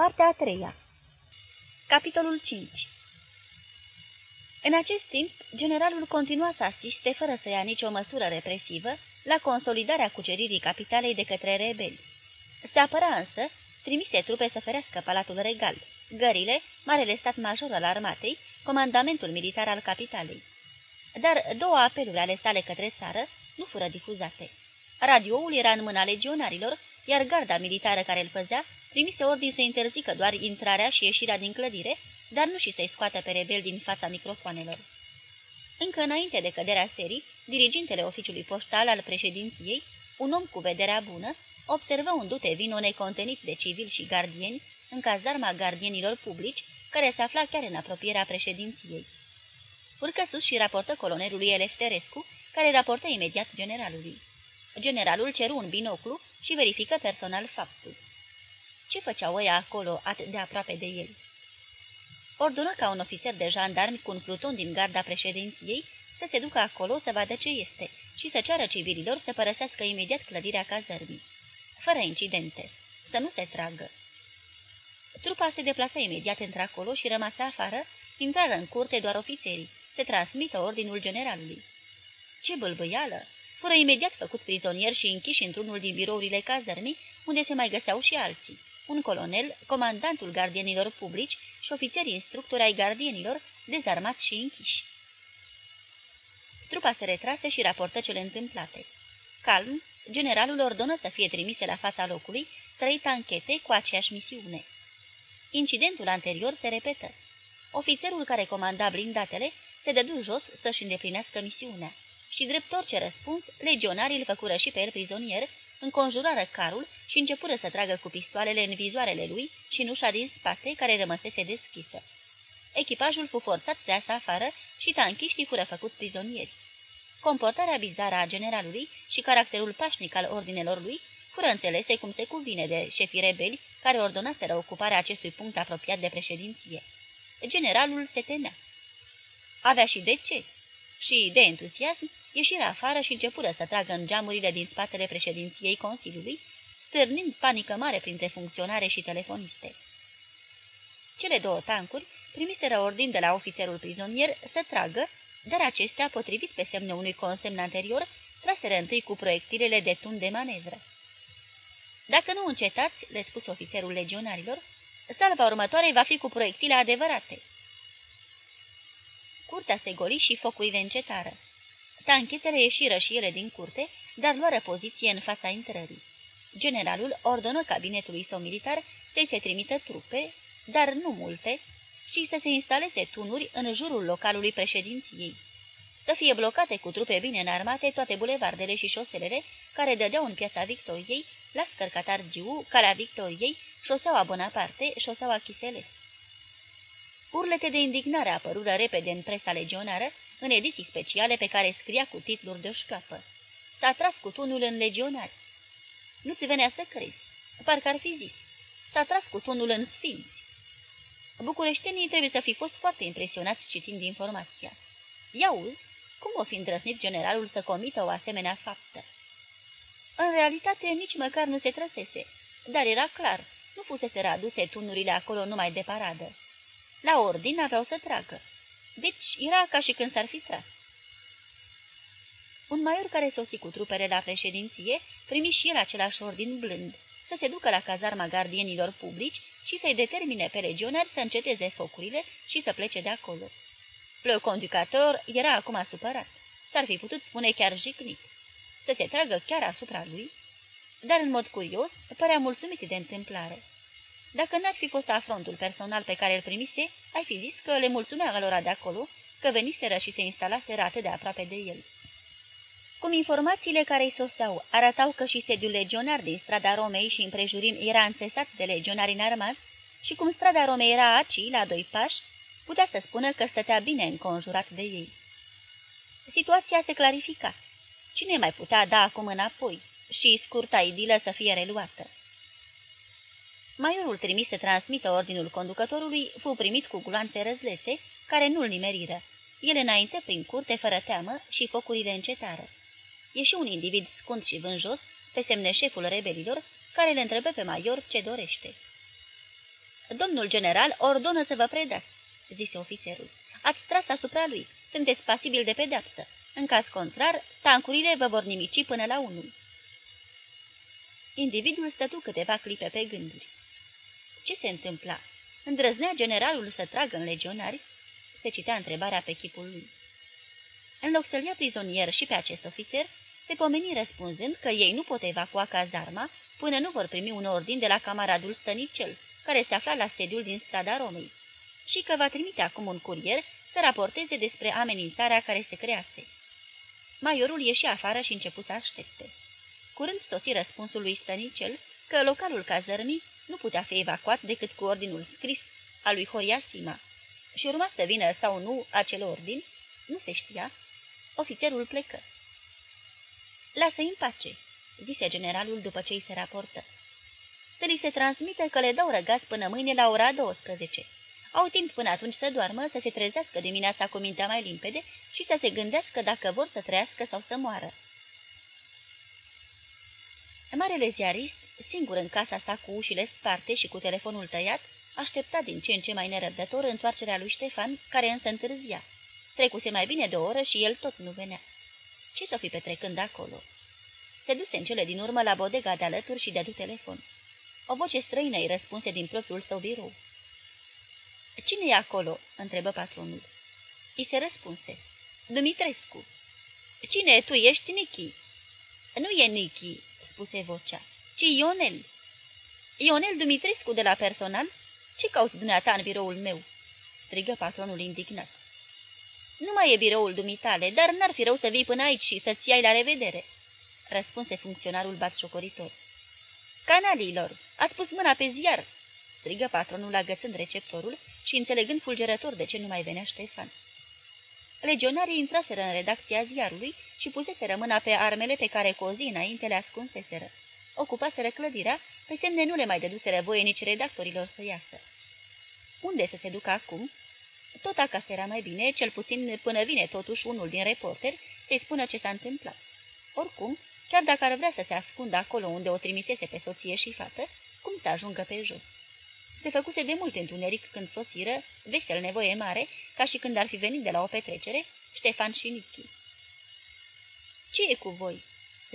Partea a treia Capitolul 5 În acest timp, generalul continua să asiste, fără să ia nicio măsură represivă, la consolidarea cuceririi capitalei de către rebeli. Se apăra însă, trimise trupe să ferească Palatul Regal, gările, Marele Stat Major al Armatei, comandamentul militar al capitalei. Dar două apeluri ale sale către țară nu fură difuzate. Radioul era în mâna legionarilor, iar garda militară care îl păzea primise ordin să interzică doar intrarea și ieșirea din clădire, dar nu și să-i scoată pe rebel din fața microfoanelor. Încă înainte de căderea serii, dirigintele oficiului poștal al președinției, un om cu vederea bună, observă un dute vino necontenit de civili și gardieni în cazarma gardienilor publici, care se afla chiar în apropierea președinției. Urcă sus și raportă colonelului Elefterescu, care raportă imediat generalului. Generalul ceru un binoclu și verifică personal faptul. Ce făceau ăia acolo atât de aproape de el? Ordonă ca un ofițer de jandarmi cu un pluton din garda președinției să se ducă acolo să vadă ce este și să ceară civililor să părăsească imediat clădirea cazărmii. Fără incidente. Să nu se tragă. Trupa se deplasa imediat într-acolo și rămase afară, intrară în curte doar ofițerii, se transmită ordinul generalului. Ce bâlbâială! Fură imediat făcut prizonieri și închiși într-unul din birourile cazărmii, unde se mai găseau și alții. Un colonel, comandantul gardienilor publici și ofițerii instructori ai gardienilor, dezarmați și închiși. Trupa se retrase și raportă cele întâmplate. Calm, generalul ordonă să fie trimise la fața locului trei tanchete cu aceeași misiune. Incidentul anterior se repetă. Ofițerul care comanda blindatele se dădu jos să-și îndeplinească misiunea și, drept orice răspuns, legionarii îl făcură și pe el prizonier, înconjurară carul și începură să tragă cu pistoalele în vizoarele lui și în ușa din spate, care rămăsese deschisă. Echipajul fu forțat să iasă afară și tanchiștii fură făcuți prizonieri. Comportarea bizară a generalului și caracterul pașnic al ordinelor lui fură înțelese cum se cuvine de șefii rebeli care ordonaseră ocuparea acestui punct apropiat de președinție. Generalul se temea. Avea și de ce? Și, de entuziasm, ieșirea afară și începură să tragă în geamurile din spatele președinției Consiliului, stârnind panică mare printre funcționare și telefoniste. Cele două tancuri primiseră ordin de la ofițerul prizonier să tragă, dar acestea, potrivit pe semne unui consemn anterior, traseră întâi cu proiectilele de tun de manevră. Dacă nu încetați, le spus ofițerul legionarilor, salva următoare va fi cu proiectile adevărate. Curtea se goli și focurile încetară. Tanchetele ieșiră și ele din curte, dar luară poziție în fața intrării. Generalul ordonă cabinetului său militar să-i se trimită trupe, dar nu multe, și să se instaleze tunuri în jurul localului președinției. Să fie blocate cu trupe bine înarmate toate bulevardele și șoselele care dădeau în piața Victoriei, la Scărcatar Giu, Calea Victoriei, șoseaua Bonaparte, șoseaua Chiseles. Urlete de indignare apărură repede în presa legionară, în ediții speciale pe care scria cu titluri de o șcapă. S-a tras cu tunul în legionari. Nu-ți venea să crezi. Parcă ar fi zis. S-a tras cu tunul în sfinți. Bucureștenii trebuie să fi fost foarte impresionați citind informația. Iauzi, cum o fi îndrăznit generalul să comită o asemenea faptă? În realitate, nici măcar nu se trăsese, dar era clar, nu fusese aduse tunurile acolo numai de paradă. La ordin aveau să tragă. Deci era ca și când s-ar fi tras. Un maior care sosi cu trupele la președinție primi și el același ordin blând, să se ducă la cazarma gardienilor publici și să-i determine pe legionari să înceteze focurile și să plece de acolo. Le conducător era acum supărat. S-ar fi putut spune chiar jicnit. Să se tragă chiar asupra lui, dar în mod curios părea mulțumit de întâmplare. Dacă n-ar fi fost afrontul personal pe care îl primise, ai fi zis că le mulțumea alora de acolo, că veniseră și se instalaseră atât de aproape de el. Cum informațiile care îi soseau arătau că și sediul legionar din strada Romei și împrejurim era înțesat de legionari înarmați și cum strada Romei era aci, la doi pași, putea să spună că stătea bine înconjurat de ei. Situația se clarifica. Cine mai putea da acum înapoi și scurta idilă să fie reluată? Maiorul trimis să transmită ordinul conducătorului fu primit cu gloanțe răzlețe, care nu-l nimeriră. El înainte prin curte fără teamă și focurile încetară. Ieși un individ scund și vânjos, pe semne șeful rebelilor, care le întrebă pe Maior ce dorește. Domnul general ordonă să vă predați, zise ofițerul. Ați tras asupra lui. Sunteți pasibil de pedeapsă. În caz contrar, tancurile vă vor nimici până la unul. Individul stătu câteva clipe pe gânduri. Ce se întâmpla? Îndrăznea generalul să tragă în legionari? Se citea întrebarea pe chipul lui. În loc să-l ia prizonier și pe acest ofițer, se pomeni răspunzând că ei nu pot evacua cazarma până nu vor primi un ordin de la camaradul Stănicel, care se afla la sediul din strada Romei, și că va trimite acum un curier să raporteze despre amenințarea care se crease. Maiorul ieși afară și începu să aștepte. Curând soții răspunsul lui Stănicel că localul cazărmii nu putea fi evacuat decât cu ordinul scris al lui Horia Sima. Și urma să vină sau nu acel ordin, nu se știa, ofițerul plecă. Lasă-i în pace, zise generalul după ce îi se raportă. Să li se transmite că le dau răgaz până mâine la ora 12. Au timp până atunci să doarmă, să se trezească dimineața cu mintea mai limpede și să se gândească dacă vor să trăiască sau să moară. Marele ziarist, singur în casa sa cu ușile sparte și cu telefonul tăiat, aștepta din ce în ce mai nerăbdător întoarcerea lui Ștefan, care însă întârzia. Trecuse mai bine de o oră și el tot nu venea. Ce să fi petrecând acolo? Se duse în cele din urmă la bodega de alături și dădu telefon. O voce străină îi răspunse din propriul său birou. Cine e acolo?" întrebă patronul. I se răspunse. Dumitrescu. Cine tu ești, Nichi?" Nu e Nichi," spuse vocea, ci Ionel." Ionel Dumitrescu de la personal? Ce cauți dumneata în biroul meu?" strigă patronul indignat. Nu mai e biroul dumitale, dar n-ar fi rău să vii până aici și să-ți iai la revedere," răspunse funcționarul batșocoritor. Canalilor, ați pus mâna pe ziar!" strigă patronul agățând receptorul și înțelegând fulgerător de ce nu mai venea Ștefan. Legionarii intraseră în redacția ziarului și puseseră mâna pe armele pe care cu o zi înainte le ascunseseră. Ocupaseră clădirea, pe semne nu le mai dăduseră voie nici redactorilor să iasă. Unde să se ducă acum? Tot acasă era mai bine, cel puțin până vine totuși unul din reporteri să-i spună ce s-a întâmplat. Oricum, chiar dacă ar vrea să se ascundă acolo unde o trimisese pe soție și fată, cum să ajungă pe jos? Se făcuse de mult întuneric când sosiră, vesel nevoie mare, ca și când ar fi venit de la o petrecere, Ștefan și Nichi. Ce e cu voi?"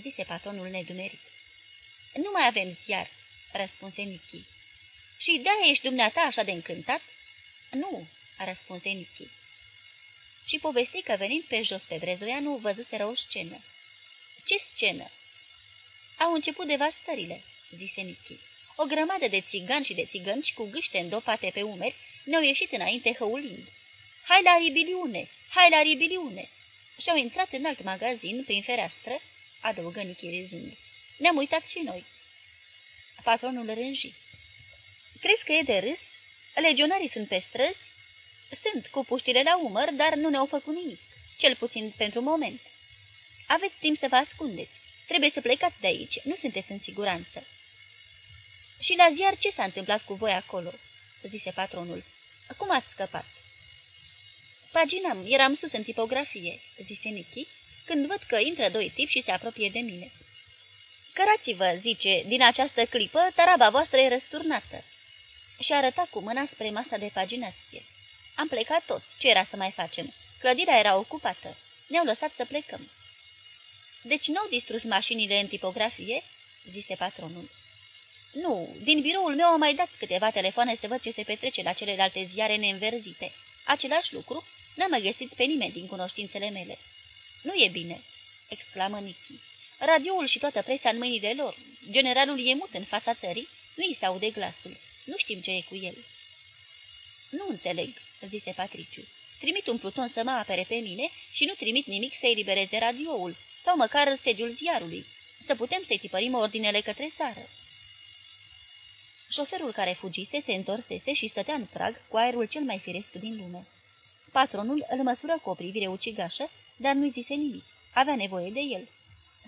zise patronul nedumerit. Nu mai avem ziar," răspunse Nichi. Și de ești dumneata așa de încântat?" Nu," răspunse Nichi. Și povesti că venind pe jos pe Brezoianu, văzuseră o scenă. Ce scenă?" Au început devastările," zise Nichi. O grămadă de țigani și de țigănci cu gâște îndopate pe umeri ne-au ieșit înainte hăulind. Hai la ribiliune! Hai la ribiliune!" Și-au intrat în alt magazin, prin fereastră, adăugă Nichi râzând. Ne-am uitat și noi. Patronul rânji. Crezi că e de râs? Legionarii sunt pe străzi? Sunt cu puștile la umăr, dar nu ne-au făcut nimic, cel puțin pentru moment. Aveți timp să vă ascundeți. Trebuie să plecați de aici, nu sunteți în siguranță. Și la ziar ce s-a întâmplat cu voi acolo?" zise patronul. Cum ați scăpat?" Paginam, eram sus în tipografie," zise Nichi, când văd că intră doi tipi și se apropie de mine. Cărați-vă, zice, din această clipă, taraba voastră e răsturnată." Și arăta cu mâna spre masa de paginație. Am plecat toți, ce era să mai facem? Clădirea era ocupată. Ne-au lăsat să plecăm. Deci nu au distrus mașinile în tipografie?" zise patronul. Nu, din biroul meu am mai dat câteva telefoane să văd ce se petrece la celelalte ziare neînverzite. Același lucru, n-am mai găsit pe nimeni din cunoștințele mele. Nu e bine, exclamă Nichi. Radioul și toată presa în mâinile lor. Generalul e mut în fața țării, nu i se aude glasul. Nu știm ce e cu el. Nu înțeleg, zise Patriciu. Trimit un pluton să mă apere pe mine și nu trimit nimic să elibereze radioul, sau măcar sediul ziarului, să putem să-i tipărim ordinele către țară. Șoferul care fugise se întorsese și stătea în prag cu aerul cel mai firesc din lume. Patronul îl măsură cu o privire ucigașă, dar nu-i zise nimic. Avea nevoie de el.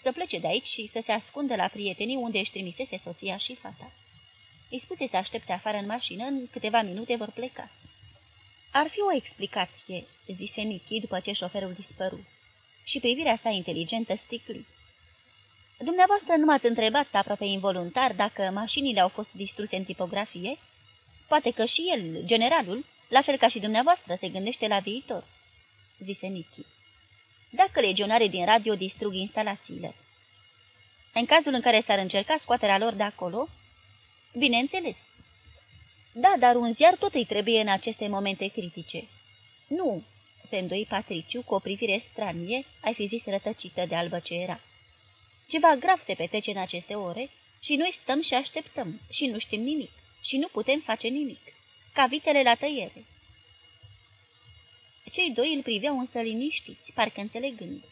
Să plece de aici și să se ascundă la prietenii unde își trimisese soția și fata. Îi spuse să aștepte afară în mașină, în câteva minute vor pleca. Ar fi o explicație," zise Nichi după ce șoferul dispăru. Și privirea sa inteligentă sticli. Dumneavoastră nu m-ați întrebat aproape involuntar dacă mașinile au fost distruse în tipografie?" Poate că și el, generalul, la fel ca și dumneavoastră, se gândește la viitor, zise Nichi. Dacă legionarii din radio distrug instalațiile. În cazul în care s-ar încerca scoaterea lor de acolo? Bineînțeles. Da, dar un ziar tot îi trebuie în aceste momente critice. Nu, se îndoi Patriciu cu o privire stranie, ai fi zis rătăcită de albă ce era. Ceva grav se petrece în aceste ore și noi stăm și așteptăm și nu știm nimic și nu putem face nimic, ca vitele la tăiere. Cei doi îl priveau însă liniștiți, parcă înțelegând.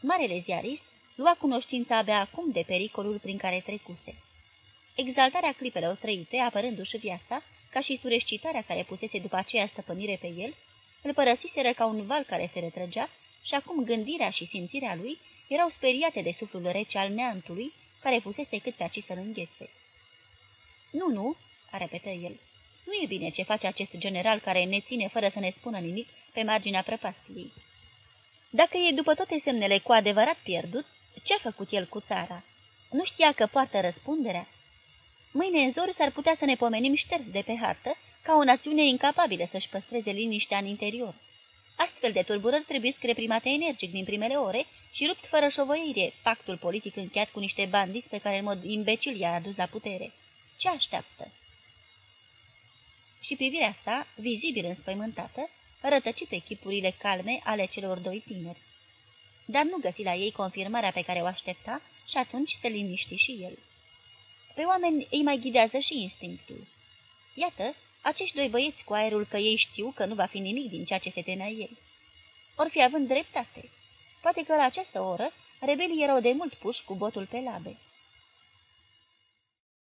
Marele ziarist lua cunoștința abia acum de pericolul prin care trecuse. Exaltarea clipelor trăite, apărându-și viața, ca și sureșcitarea care pusese după aceea stăpânire pe el, îl părăsiseră ca un val care se retrăgea și acum gândirea și simțirea lui erau speriate de suflul rece al neantului, care fusese cât pe aci să-l înghețe. Nu, nu," a repetă el, nu e bine ce face acest general care ne ține fără să ne spună nimic pe marginea prăpastiei. Dacă e după toate semnele cu adevărat pierdut, ce-a făcut el cu țara? Nu știa că poartă răspunderea? Mâine în zor s-ar putea să ne pomenim șters de pe hartă ca o națiune incapabilă să-și păstreze liniștea în interior. Astfel de tulburări trebuie reprimate energic din primele ore și rupt fără șovăire pactul politic încheiat cu niște bandiți pe care în mod imbecil i-a adus la putere. Ce așteaptă? Și privirea sa, vizibil înspăimântată, rătăci pe chipurile calme ale celor doi tineri. Dar nu găsi la ei confirmarea pe care o aștepta și atunci se liniști și el. Pe oameni îi mai ghidează și instinctul. Iată, acești doi băieți cu aerul că ei știu că nu va fi nimic din ceea ce se temea el. Or fi având dreptate. Poate că la această oră rebelii erau de mult puși cu botul pe labe.